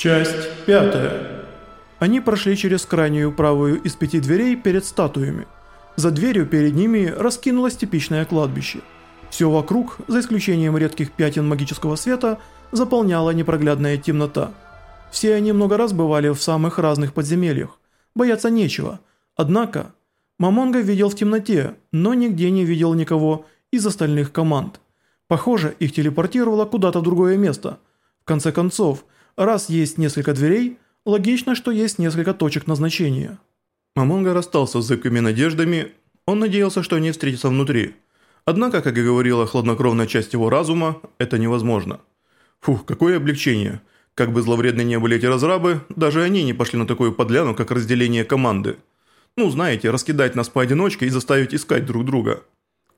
Часть пятая. Они прошли через крайнюю правую из пяти дверей перед статуями. За дверью перед ними раскинулось типичное кладбище. Все вокруг, за исключением редких пятен магического света, заполняла непроглядная темнота. Все они много раз бывали в самых разных подземельях. Бояться нечего. Однако, Мамонга видел в темноте, но нигде не видел никого из остальных команд. Похоже, их телепортировало куда-то в другое место. В конце концов, раз есть несколько дверей, логично, что есть несколько точек назначения. Мамонга расстался с зыбкими надеждами, он надеялся, что они встретятся внутри. Однако, как и говорила хладнокровная часть его разума, это невозможно. Фух, какое облегчение. Как бы зловредны не были эти разрабы, даже они не пошли на такую подляну, как разделение команды. Ну, знаете, раскидать нас поодиночке и заставить искать друг друга.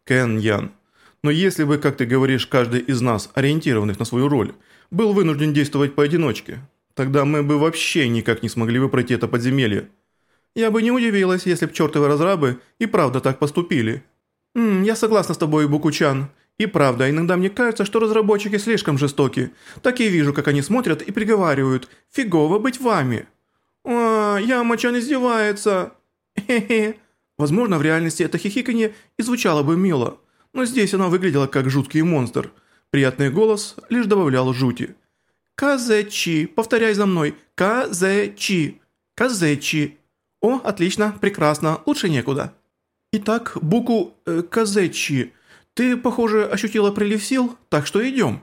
Кен Ян. Но если бы, как ты говоришь, каждый из нас, ориентированных на свою роль, был вынужден действовать поодиночке, тогда мы бы вообще никак не смогли бы пройти это подземелье. Я бы не удивилась, если б чертовы разрабы и правда так поступили. М, я согласна с тобой, Букучан. И правда, иногда мне кажется, что разработчики слишком жестоки. Так и вижу, как они смотрят и приговаривают «Фигово быть вами». «А, Ямачан издевается». Хе-хе. Возможно, в реальности это хихиканье и звучало бы мило, но здесь оно выглядело как жуткий монстр. Приятный голос лишь добавлял жути. «Казэчи, повторяй за мной, Казэчи, Казэчи». «О, отлично, прекрасно, лучше некуда». «Итак, Буку э, Казэчи, ты, похоже, ощутила прилив сил, так что идем».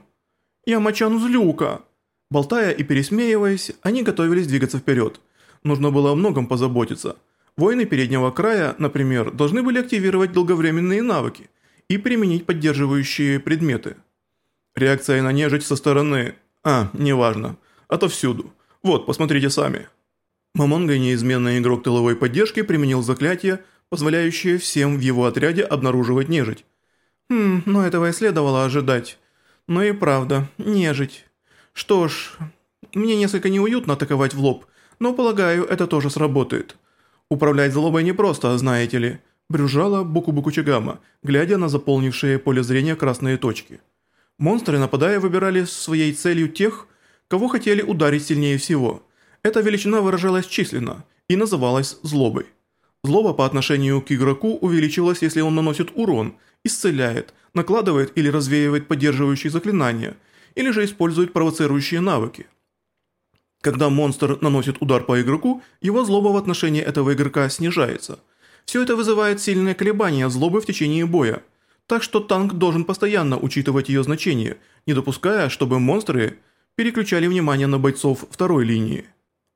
«Я мочан злюка». Болтая и пересмеиваясь, они готовились двигаться вперед. Нужно было о многом позаботиться. Воины переднего края, например, должны были активировать долговременные навыки и применить поддерживающие предметы. Реакция на нежить со стороны... А, неважно. Отовсюду. Вот, посмотрите сами. Мамонга, неизменный игрок тыловой поддержки, применил заклятие, позволяющее всем в его отряде обнаруживать нежить. Хм, но этого и следовало ожидать. Но и правда, нежить. Что ж, мне несколько неуютно атаковать в лоб, но полагаю, это тоже сработает. Управлять злобой непросто, знаете ли. Брюжала Буку-Буку Чигама, глядя на заполнившие поле зрения красные точки. Монстры, нападая, выбирали своей целью тех, кого хотели ударить сильнее всего – эта величина выражалась численно и называлась злобой. Злоба по отношению к игроку увеличилась, если он наносит урон, исцеляет, накладывает или развеивает поддерживающие заклинания, или же использует провоцирующие навыки. Когда монстр наносит удар по игроку, его злоба в отношении этого игрока снижается. Все это вызывает сильное колебание злобы в течение боя, так что танк должен постоянно учитывать ее значение, не допуская, чтобы монстры переключали внимание на бойцов второй линии.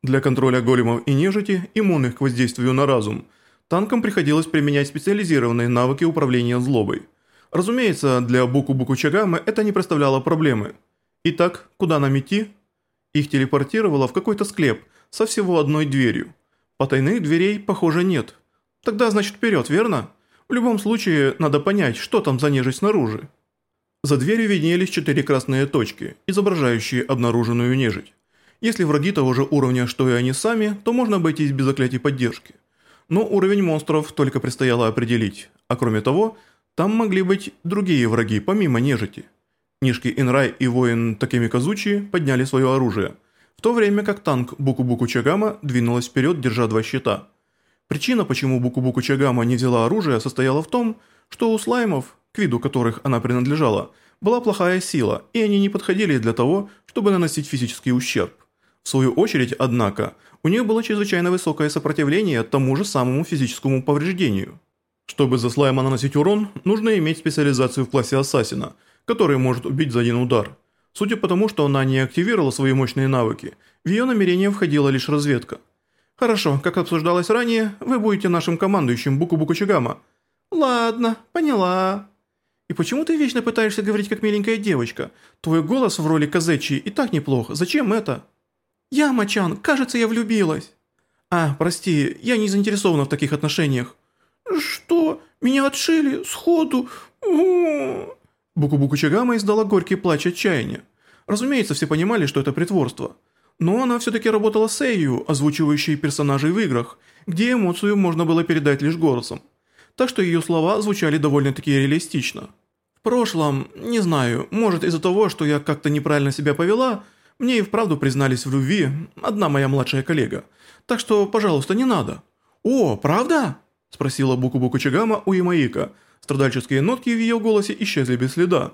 Для контроля големов и нежити, иммунных к воздействию на разум, танкам приходилось применять специализированные навыки управления злобой. Разумеется, для Буку-Буку Чагамы это не представляло проблемы. Итак, куда нам идти? Их телепортировало в какой-то склеп со всего одной дверью. Потайных дверей, похоже, нет. Тогда, значит, вперед, верно? В любом случае, надо понять, что там за нежить снаружи. За дверью виднелись четыре красные точки, изображающие обнаруженную нежить. Если враги того же уровня, что и они сами, то можно обойтись без заклятий поддержки. Но уровень монстров только предстояло определить, а кроме того, там могли быть другие враги, помимо нежити. Нишки Инрай и воин Такеми Казучи подняли свое оружие, в то время как танк Буку-Буку Чагама двинулась вперед, держа два щита. Причина, почему Буку-Буку Чагама не взяла оружие, состояла в том, что у слаймов, к виду которых она принадлежала, была плохая сила, и они не подходили для того, чтобы наносить физический ущерб. В свою очередь, однако, у нее было чрезвычайно высокое сопротивление тому же самому физическому повреждению. Чтобы за слайма наносить урон, нужно иметь специализацию в классе Ассасина, который может убить за один удар. Судя по тому, что она не активировала свои мощные навыки, в ее намерение входила лишь разведка. «Хорошо, как обсуждалось ранее, вы будете нашим командующим Буку-Буку Чигама». «Ладно, поняла». «И почему ты вечно пытаешься говорить как миленькая девочка? Твой голос в роли Казечи и так неплохо, зачем это?» «Яма-чан, кажется, я влюбилась». «А, прости, я не заинтересована в таких отношениях». «Что? Меня отшили? Сходу? Буку-Буку Чагама издала горький плач отчаяния. Разумеется, все понимали, что это притворство. Но она все-таки работала с Эйю, озвучивающей персонажей в играх, где эмоцию можно было передать лишь голосом. Так что ее слова звучали довольно-таки реалистично. В прошлом, не знаю, может из-за того, что я как-то неправильно себя повела, Мне и вправду признались в любви одна моя младшая коллега. Так что, пожалуйста, не надо». «О, правда?» – спросила Буку-Буку Чигама у Ямаика. Страдальческие нотки в ее голосе исчезли без следа.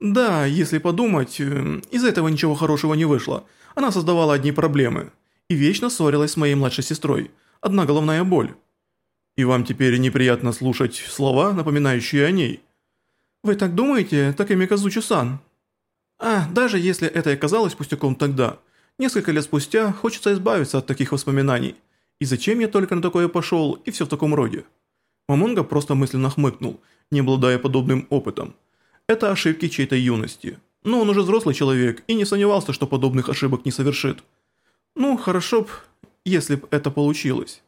«Да, если подумать, э, из этого ничего хорошего не вышло. Она создавала одни проблемы. И вечно ссорилась с моей младшей сестрой. Одна головная боль». «И вам теперь неприятно слушать слова, напоминающие о ней?» «Вы так думаете, Такеми Казучи-сан?» «А, даже если это и казалось пустяком тогда, несколько лет спустя хочется избавиться от таких воспоминаний. И зачем я только на такое пошел, и все в таком роде?» Мамонга просто мысленно хмыкнул, не обладая подобным опытом. Это ошибки чьей-то юности. Но он уже взрослый человек и не сомневался, что подобных ошибок не совершит. Ну, хорошо б, если б это получилось.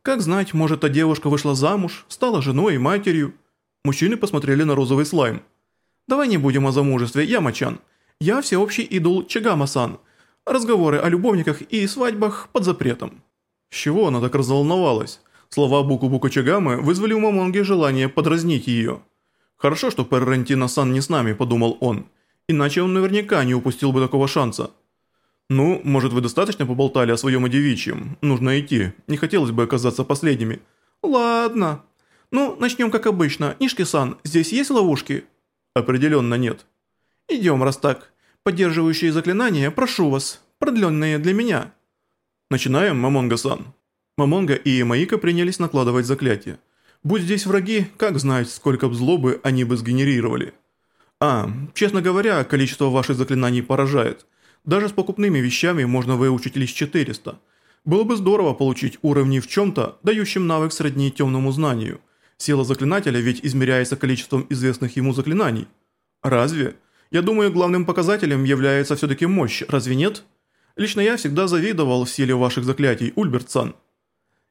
Как знать, может, та девушка вышла замуж, стала женой и матерью. Мужчины посмотрели на розовый слайм. «Давай не будем о замужестве, Ямачан. Я всеобщий идол Чагама-сан. Разговоры о любовниках и свадьбах под запретом». С чего она так разволновалась? Слова Буку-Буку Чагамы вызвали у Мамонги желание подразнить ее. «Хорошо, что Перрентино-сан не с нами», – подумал он. «Иначе он наверняка не упустил бы такого шанса». «Ну, может, вы достаточно поболтали о своем и девичьем? Нужно идти. Не хотелось бы оказаться последними». «Ладно. Ну, начнем как обычно. Нишки-сан, здесь есть ловушки?» «Определенно нет». «Идем, раз так. Поддерживающие заклинания, прошу вас, продленные для меня». «Начинаем, Мамонга-сан». Мамонга и Ямаика принялись накладывать заклятия. Будь здесь враги, как знать, сколько б злобы они бы сгенерировали. А, честно говоря, количество ваших заклинаний поражает. Даже с покупными вещами можно выучить лишь 400. Было бы здорово получить уровни в чем-то, дающим навык сродни темному знанию. Сила заклинателя ведь измеряется количеством известных ему заклинаний. Разве? Я думаю, главным показателем является все-таки мощь, разве нет? Лично я всегда завидовал силе ваших заклятий, Ульберт-сан.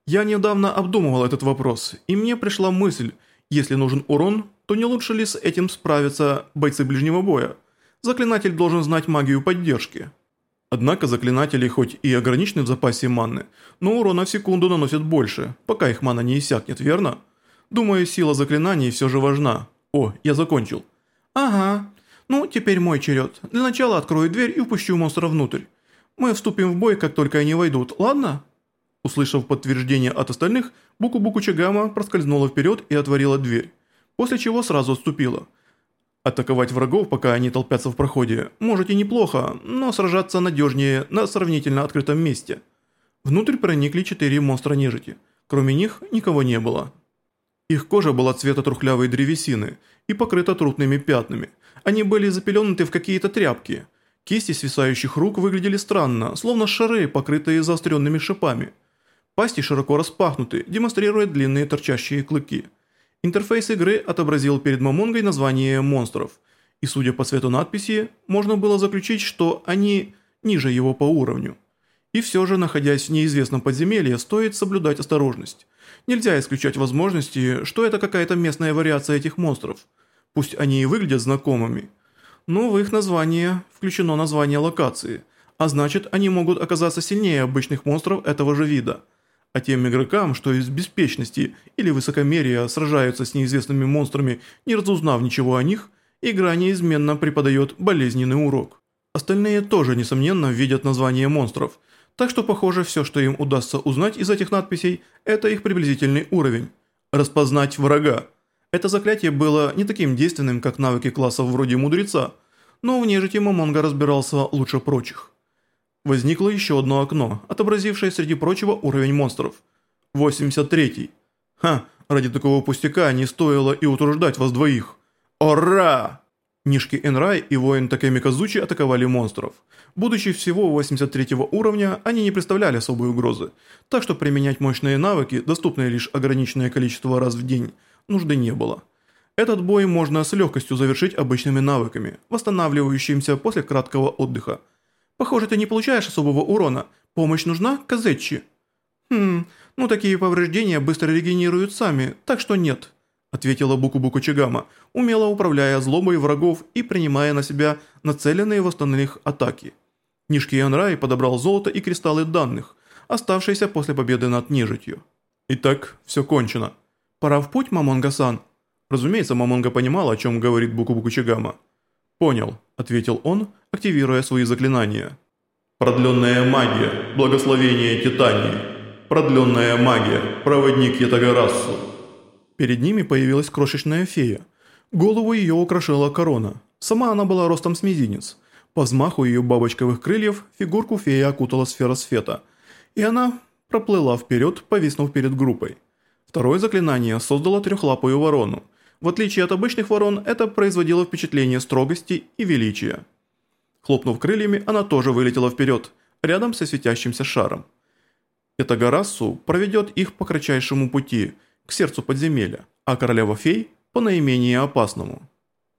Я недавно обдумывал этот вопрос, и мне пришла мысль, если нужен урон, то не лучше ли с этим справиться бойцы ближнего боя? Заклинатель должен знать магию поддержки. Однако заклинатели хоть и ограничены в запасе манны, но урона в секунду наносят больше, пока их мана не иссякнет, верно? Думаю, сила заклинаний все же важна. О, я закончил. Ага. Ну, теперь мой черед. Для начала открою дверь и упущу монстра внутрь. Мы вступим в бой, как только они войдут, ладно? Услышав подтверждение от остальных, Буку-Буку Чагама проскользнула вперед и отворила дверь, после чего сразу отступила. Атаковать врагов, пока они толпятся в проходе, может и неплохо, но сражаться надежнее на сравнительно открытом месте. Внутрь проникли четыре монстра нежити, кроме них никого не было. Их кожа была цвета трухлявой древесины и покрыта трупными пятнами. Они были запеленуты в какие-то тряпки. Кисти свисающих рук выглядели странно, словно шары, покрытые заостренными шипами. Пасти широко распахнуты, демонстрируя длинные торчащие клыки. Интерфейс игры отобразил перед Мамонгой название монстров, и судя по цвету надписи, можно было заключить, что они ниже его по уровню. И все же, находясь в неизвестном подземелье, стоит соблюдать осторожность. Нельзя исключать возможности, что это какая-то местная вариация этих монстров. Пусть они и выглядят знакомыми. Но в их название включено название локации, а значит они могут оказаться сильнее обычных монстров этого же вида – а тем игрокам, что из беспечности или высокомерия сражаются с неизвестными монстрами, не разузнав ничего о них, игра неизменно преподает болезненный урок. Остальные тоже, несомненно, видят название монстров, так что, похоже, все, что им удастся узнать из этих надписей, это их приблизительный уровень. Распознать врага. Это заклятие было не таким действенным, как навыки классов вроде Мудреца, но в нежити Мамонга разбирался лучше прочих. Возникло еще одно окно, отобразившее среди прочего уровень монстров. 83. Ха, ради такого пустяка не стоило и утруждать вас двоих. Ура! Нишки Энрай и воин Такеми Казучи атаковали монстров. Будучи всего 83 уровня, они не представляли особой угрозы, так что применять мощные навыки, доступные лишь ограниченное количество раз в день, нужды не было. Этот бой можно с легкостью завершить обычными навыками, восстанавливающимися после краткого отдыха – Похоже, ты не получаешь особого урона. Помощь нужна, Казетчи?» «Хм, ну такие повреждения быстро регенерируют сами, так что нет», ответила Буку-Буку Чигама, умело управляя злобой врагов и принимая на себя нацеленные в остальных атаки. Нишки Янрай подобрал золото и кристаллы данных, оставшиеся после победы над нежитью. Итак, все кончено. Пора в путь, Мамонга-сан. Разумеется, Мамонга понимала, о чем говорит Буку-Буку Чигама. «Понял», – ответил он, активируя свои заклинания. Продленная магия, благословение Титании. Продленная магия, проводник Ятагарасу. Перед ними появилась крошечная фея. Голову ее украшала корона. Сама она была ростом с мизинец. По взмаху ее бабочковых крыльев фигурку феи окутала сфера света. И она проплыла вперед, повиснув перед группой. Второе заклинание создало трехлапую ворону. В отличие от обычных ворон, это производило впечатление строгости и величия. Хлопнув крыльями, она тоже вылетела вперед, рядом со светящимся шаром. Эта Гарассу проведет их по кратчайшему пути, к сердцу подземелья, а королева фей – по наименее опасному.